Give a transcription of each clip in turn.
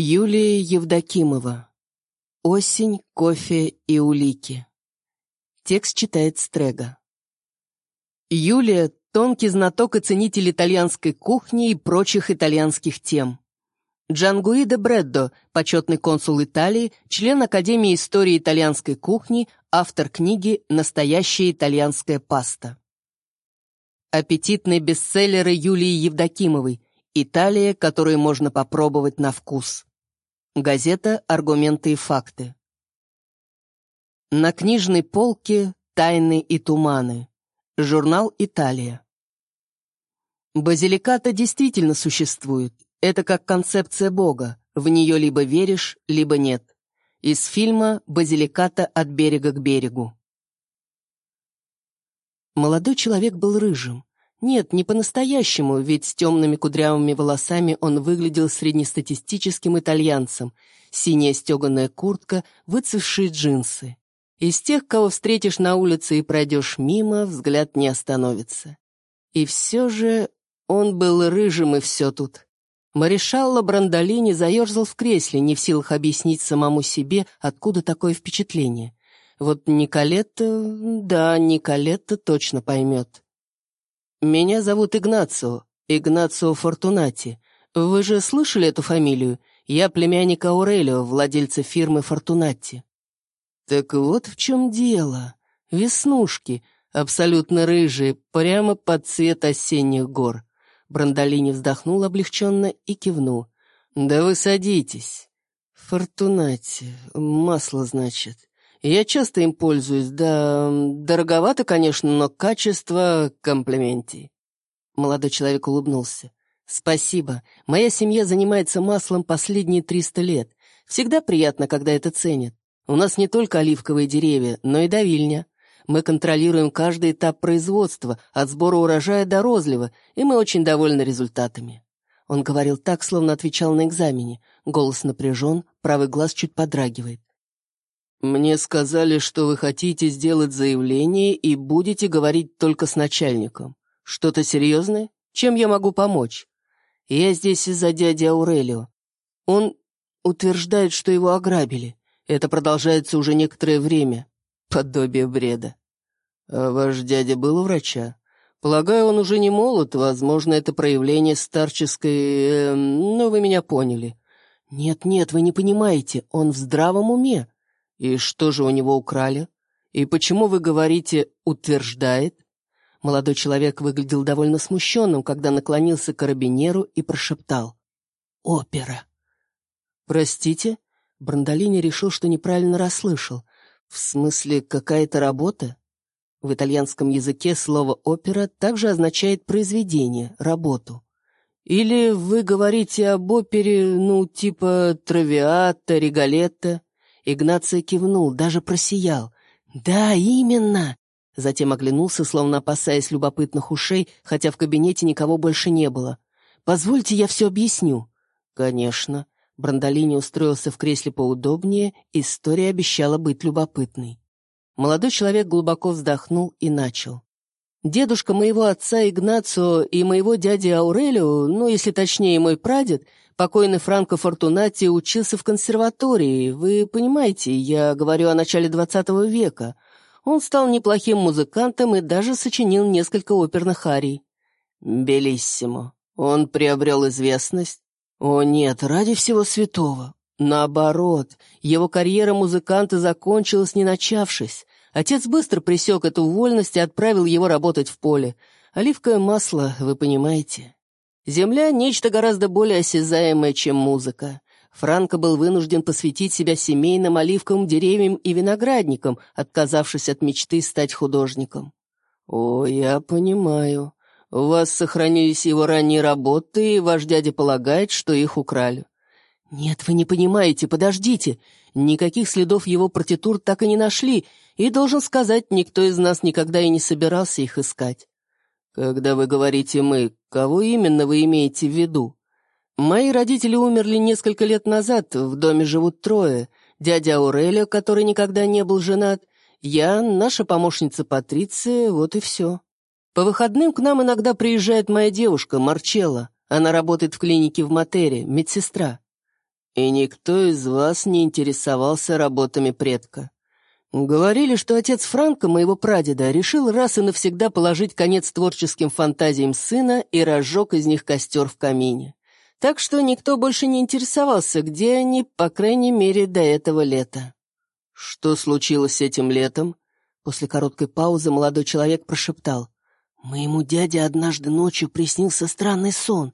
Юлия Евдокимова. Осень, кофе и улики. Текст читает Стрега. Юлия — тонкий знаток и ценитель итальянской кухни и прочих итальянских тем. Джангуиде Бреддо, почетный консул Италии, член Академии истории итальянской кухни, автор книги «Настоящая итальянская паста». Аппетитные бестселлеры Юлии Евдокимовой «Италия, которую можно попробовать на вкус». Газета «Аргументы и факты». На книжной полке «Тайны и туманы». Журнал «Италия». Базиликата действительно существует. Это как концепция Бога. В нее либо веришь, либо нет. Из фильма «Базиликата от берега к берегу». Молодой человек был рыжим. Нет, не по-настоящему, ведь с темными кудрявыми волосами он выглядел среднестатистическим итальянцем. Синяя стеганая куртка, выцвевшие джинсы. Из тех, кого встретишь на улице и пройдешь мимо, взгляд не остановится. И все же он был рыжим, и все тут. Маришалло Брандолини заерзал в кресле, не в силах объяснить самому себе, откуда такое впечатление. Вот Николетта, да, Николетта точно поймет. «Меня зовут Игнацио, Игнацио Фортунати. Вы же слышали эту фамилию? Я племянник Аурелио, владельца фирмы Фортунати». «Так вот в чем дело. Веснушки, абсолютно рыжие, прямо под цвет осенних гор». Брандолини вздохнул облегченно и кивнул. «Да вы садитесь. Фортунати, масло, значит. Я часто им пользуюсь, да... Дороговато, конечно, но качество — комплименти». Молодой человек улыбнулся. «Спасибо. Моя семья занимается маслом последние триста лет. Всегда приятно, когда это ценят. У нас не только оливковые деревья, но и давильня. Мы контролируем каждый этап производства, от сбора урожая до розлива, и мы очень довольны результатами». Он говорил так, словно отвечал на экзамене. Голос напряжен, правый глаз чуть подрагивает. «Мне сказали, что вы хотите сделать заявление и будете говорить только с начальником. Что-то серьезное? Чем я могу помочь? Я здесь из-за дяди Аурелио. Он утверждает, что его ограбили. Это продолжается уже некоторое время. Подобие бреда. А ваш дядя был у врача? Полагаю, он уже не молод, возможно, это проявление старческой... Э, ну, вы меня поняли. Нет-нет, вы не понимаете, он в здравом уме. «И что же у него украли? И почему вы говорите «утверждает»?» Молодой человек выглядел довольно смущенным, когда наклонился к карабинеру и прошептал. «Опера». «Простите?» Брандолини решил, что неправильно расслышал. «В смысле, какая-то работа?» В итальянском языке слово «опера» также означает «произведение», «работу». Или вы говорите об опере, ну, типа «травиата», «регалетта»? Игнация кивнул, даже просиял. «Да, именно!» Затем оглянулся, словно опасаясь любопытных ушей, хотя в кабинете никого больше не было. «Позвольте, я все объясню». «Конечно». Брандолини устроился в кресле поудобнее, история обещала быть любопытной. Молодой человек глубоко вздохнул и начал. «Дедушка моего отца Игнацио и моего дяди Аурелио, ну, если точнее, мой прадед, Покойный Франко Фортунати учился в консерватории. Вы понимаете, я говорю о начале двадцатого века. Он стал неплохим музыкантом и даже сочинил несколько оперных арий. Белиссимо. Он приобрел известность? О нет, ради всего святого. Наоборот, его карьера музыканта закончилась, не начавшись. Отец быстро пресек эту вольность и отправил его работать в поле. Оливковое масло, вы понимаете. Земля — нечто гораздо более осязаемое, чем музыка. Франко был вынужден посвятить себя семейным оливковым деревьям и виноградникам, отказавшись от мечты стать художником. «О, я понимаю. У вас сохранились его ранние работы, и ваш дядя полагает, что их украли». «Нет, вы не понимаете, подождите. Никаких следов его партитур так и не нашли, и, должен сказать, никто из нас никогда и не собирался их искать. «Когда вы говорите «мы», кого именно вы имеете в виду?» «Мои родители умерли несколько лет назад, в доме живут трое. Дядя Аурелио, который никогда не был женат, я, наша помощница Патриция, вот и все. По выходным к нам иногда приезжает моя девушка, Марчелла. Она работает в клинике в Матере, медсестра». И никто из вас не интересовался работами предка. Говорили, что отец Франка, моего прадеда, решил раз и навсегда положить конец творческим фантазиям сына и разжег из них костер в камине. Так что никто больше не интересовался, где они, по крайней мере, до этого лета. Что случилось этим летом? После короткой паузы молодой человек прошептал. «Моему дяде однажды ночью приснился странный сон».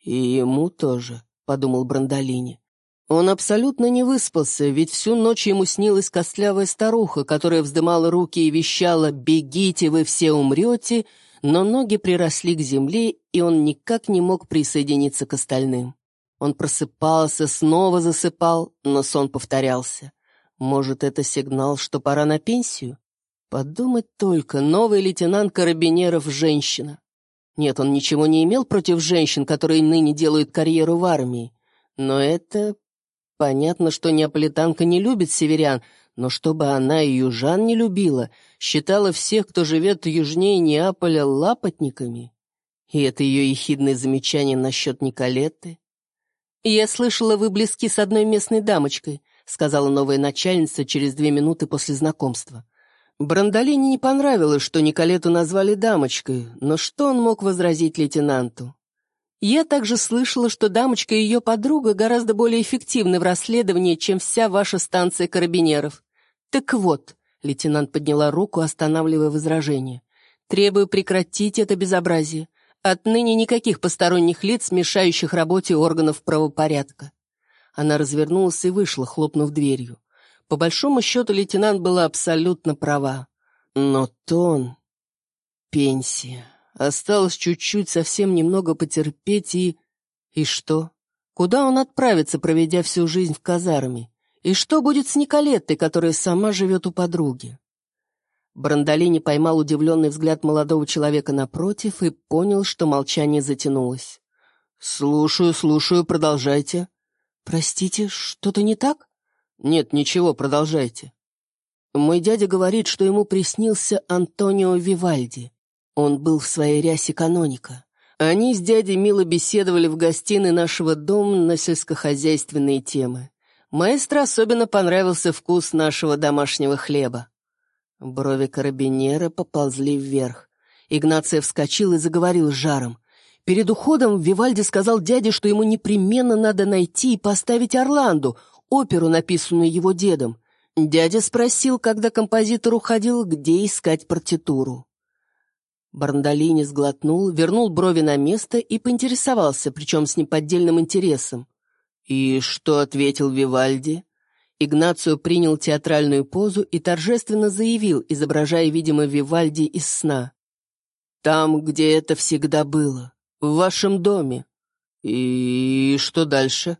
«И ему тоже», — подумал Брандолини. Он абсолютно не выспался, ведь всю ночь ему снилась костлявая старуха, которая вздымала руки и вещала «Бегите, вы все умрете», но ноги приросли к земле, и он никак не мог присоединиться к остальным. Он просыпался, снова засыпал, но сон повторялся. Может, это сигнал, что пора на пенсию? Подумать только, новый лейтенант Карабинеров — женщина. Нет, он ничего не имел против женщин, которые ныне делают карьеру в армии. Но это Понятно, что неаполитанка не любит северян, но чтобы она и южан не любила, считала всех, кто живет южнее Неаполя, лапотниками. И это ее ехидное замечание насчет Николетты. «Я слышала, вы близки с одной местной дамочкой», сказала новая начальница через две минуты после знакомства. Брандолине не понравилось, что Николету назвали дамочкой, но что он мог возразить лейтенанту? Я также слышала, что дамочка и ее подруга гораздо более эффективны в расследовании, чем вся ваша станция карабинеров. Так вот, лейтенант подняла руку, останавливая возражение. Требую прекратить это безобразие. Отныне никаких посторонних лиц, мешающих работе органов правопорядка. Она развернулась и вышла, хлопнув дверью. По большому счету лейтенант была абсолютно права. Но тон... Пенсия... Осталось чуть-чуть, совсем немного потерпеть и... И что? Куда он отправится, проведя всю жизнь в казарме? И что будет с Николеттой, которая сама живет у подруги? Брандолини поймал удивленный взгляд молодого человека напротив и понял, что молчание затянулось. «Слушаю, слушаю, продолжайте». «Простите, что-то не так?» «Нет, ничего, продолжайте». Мой дядя говорит, что ему приснился Антонио Вивальди. Он был в своей рясе каноника. Они с дядей мило беседовали в гостиной нашего дома на сельскохозяйственные темы. Маэстро особенно понравился вкус нашего домашнего хлеба. Брови карабинера поползли вверх. Игнация вскочил и заговорил с жаром. Перед уходом Вивальди сказал дяде, что ему непременно надо найти и поставить «Орланду», оперу, написанную его дедом. Дядя спросил, когда композитор уходил, где искать партитуру. Барндолини сглотнул, вернул брови на место и поинтересовался, причем с неподдельным интересом. «И что ответил Вивальди?» Игнацио принял театральную позу и торжественно заявил, изображая, видимо, Вивальди из сна. «Там, где это всегда было, в вашем доме». «И что дальше?»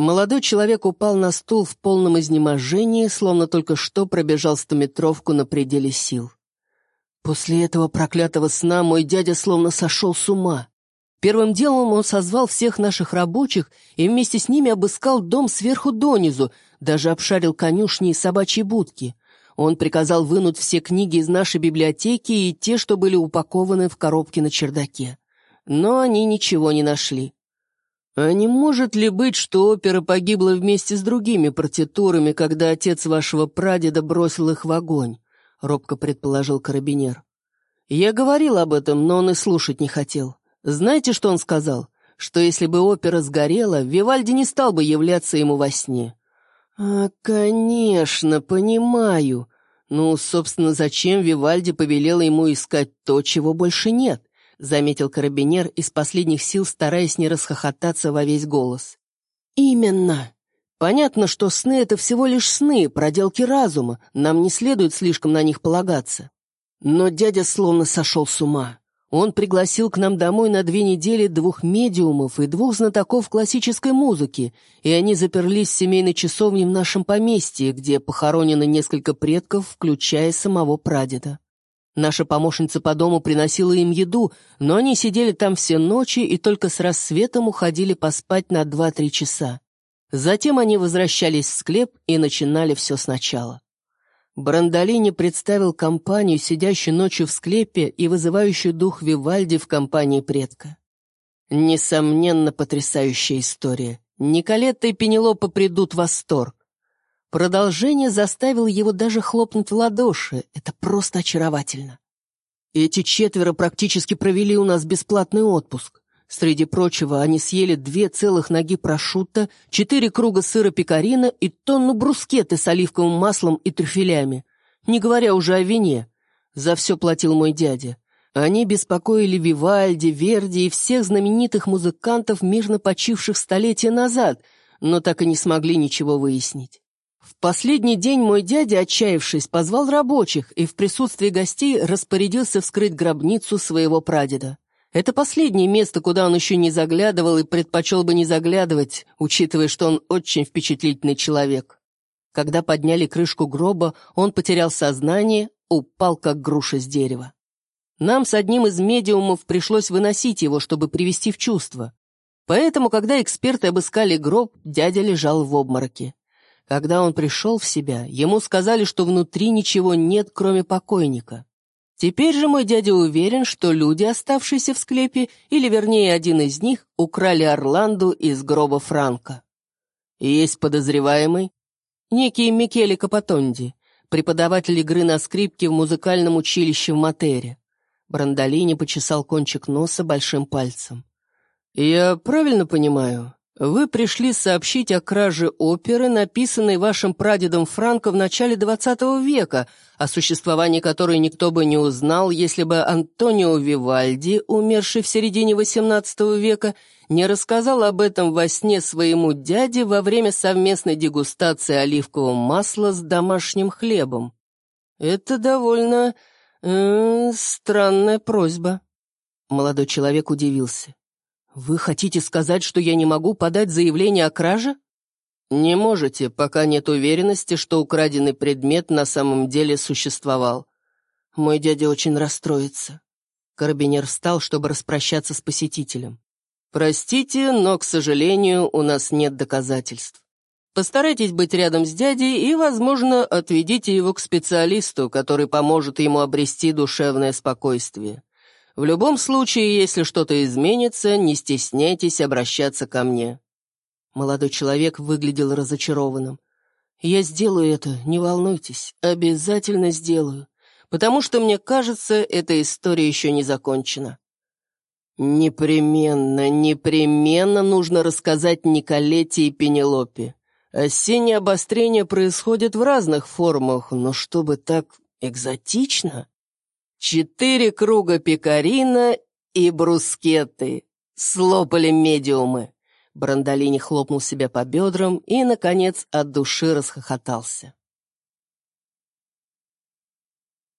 Молодой человек упал на стул в полном изнеможении, словно только что пробежал стометровку на пределе сил. После этого проклятого сна мой дядя словно сошел с ума. Первым делом он созвал всех наших рабочих и вместе с ними обыскал дом сверху донизу, даже обшарил конюшни и собачьи будки. Он приказал вынуть все книги из нашей библиотеки и те, что были упакованы в коробке на чердаке. Но они ничего не нашли. А не может ли быть, что опера погибла вместе с другими партитурами, когда отец вашего прадеда бросил их в огонь? — робко предположил карабинер. «Я говорил об этом, но он и слушать не хотел. Знаете, что он сказал? Что если бы опера сгорела, Вивальди не стал бы являться ему во сне». «А, конечно, понимаю. Ну, собственно, зачем Вивальди повелела ему искать то, чего больше нет?» — заметил карабинер из последних сил, стараясь не расхохотаться во весь голос. «Именно. Понятно, что сны — это всего лишь сны, проделки разума, нам не следует слишком на них полагаться. Но дядя словно сошел с ума. Он пригласил к нам домой на две недели двух медиумов и двух знатоков классической музыки, и они заперлись в семейной часовне в нашем поместье, где похоронено несколько предков, включая самого прадеда. Наша помощница по дому приносила им еду, но они сидели там все ночи и только с рассветом уходили поспать на два-три часа. Затем они возвращались в склеп и начинали все сначала. Брандолини представил компанию, сидящую ночью в склепе и вызывающую дух Вивальди в компании предка. Несомненно, потрясающая история. Николетта и Пенелопа придут в восторг. Продолжение заставило его даже хлопнуть в ладоши. Это просто очаровательно. Эти четверо практически провели у нас бесплатный отпуск. Среди прочего, они съели две целых ноги прошутто, четыре круга сыра пекарина и тонну брускеты с оливковым маслом и трюфелями. Не говоря уже о вине. За все платил мой дядя. Они беспокоили Вивальди, Верди и всех знаменитых музыкантов, мирно почивших столетия назад, но так и не смогли ничего выяснить. Последний день мой дядя, отчаявшись, позвал рабочих и в присутствии гостей распорядился вскрыть гробницу своего прадеда. Это последнее место, куда он еще не заглядывал и предпочел бы не заглядывать, учитывая, что он очень впечатлительный человек. Когда подняли крышку гроба, он потерял сознание, упал как груша с дерева. Нам с одним из медиумов пришлось выносить его, чтобы привести в чувство. Поэтому, когда эксперты обыскали гроб, дядя лежал в обмороке. Когда он пришел в себя, ему сказали, что внутри ничего нет, кроме покойника. Теперь же мой дядя уверен, что люди, оставшиеся в склепе, или вернее один из них, украли Орланду из гроба Франка. Есть подозреваемый? Некий Микеле Капотонди, преподаватель игры на скрипке в музыкальном училище в Матере. Брандолини почесал кончик носа большим пальцем. «Я правильно понимаю? Вы пришли сообщить о краже оперы, написанной вашим прадедом Франко в начале XX века, о существовании которой никто бы не узнал, если бы Антонио Вивальди, умерший в середине XVIII века, не рассказал об этом во сне своему дяде во время совместной дегустации оливкового масла с домашним хлебом. Это довольно... Э, странная просьба. Молодой человек удивился. «Вы хотите сказать, что я не могу подать заявление о краже?» «Не можете, пока нет уверенности, что украденный предмет на самом деле существовал. Мой дядя очень расстроится». Карабинер встал, чтобы распрощаться с посетителем. «Простите, но, к сожалению, у нас нет доказательств. Постарайтесь быть рядом с дядей и, возможно, отведите его к специалисту, который поможет ему обрести душевное спокойствие. В любом случае, если что-то изменится, не стесняйтесь обращаться ко мне». Молодой человек выглядел разочарованным. «Я сделаю это, не волнуйтесь, обязательно сделаю, потому что, мне кажется, эта история еще не закончена». «Непременно, непременно нужно рассказать Николете и Пенелопе. Осеннее обострение происходит в разных формах, но чтобы так экзотично...» Четыре круга пекарина и брускеты. Слопали медиумы. Брандолини хлопнул себя по бедрам и, наконец, от души расхохотался.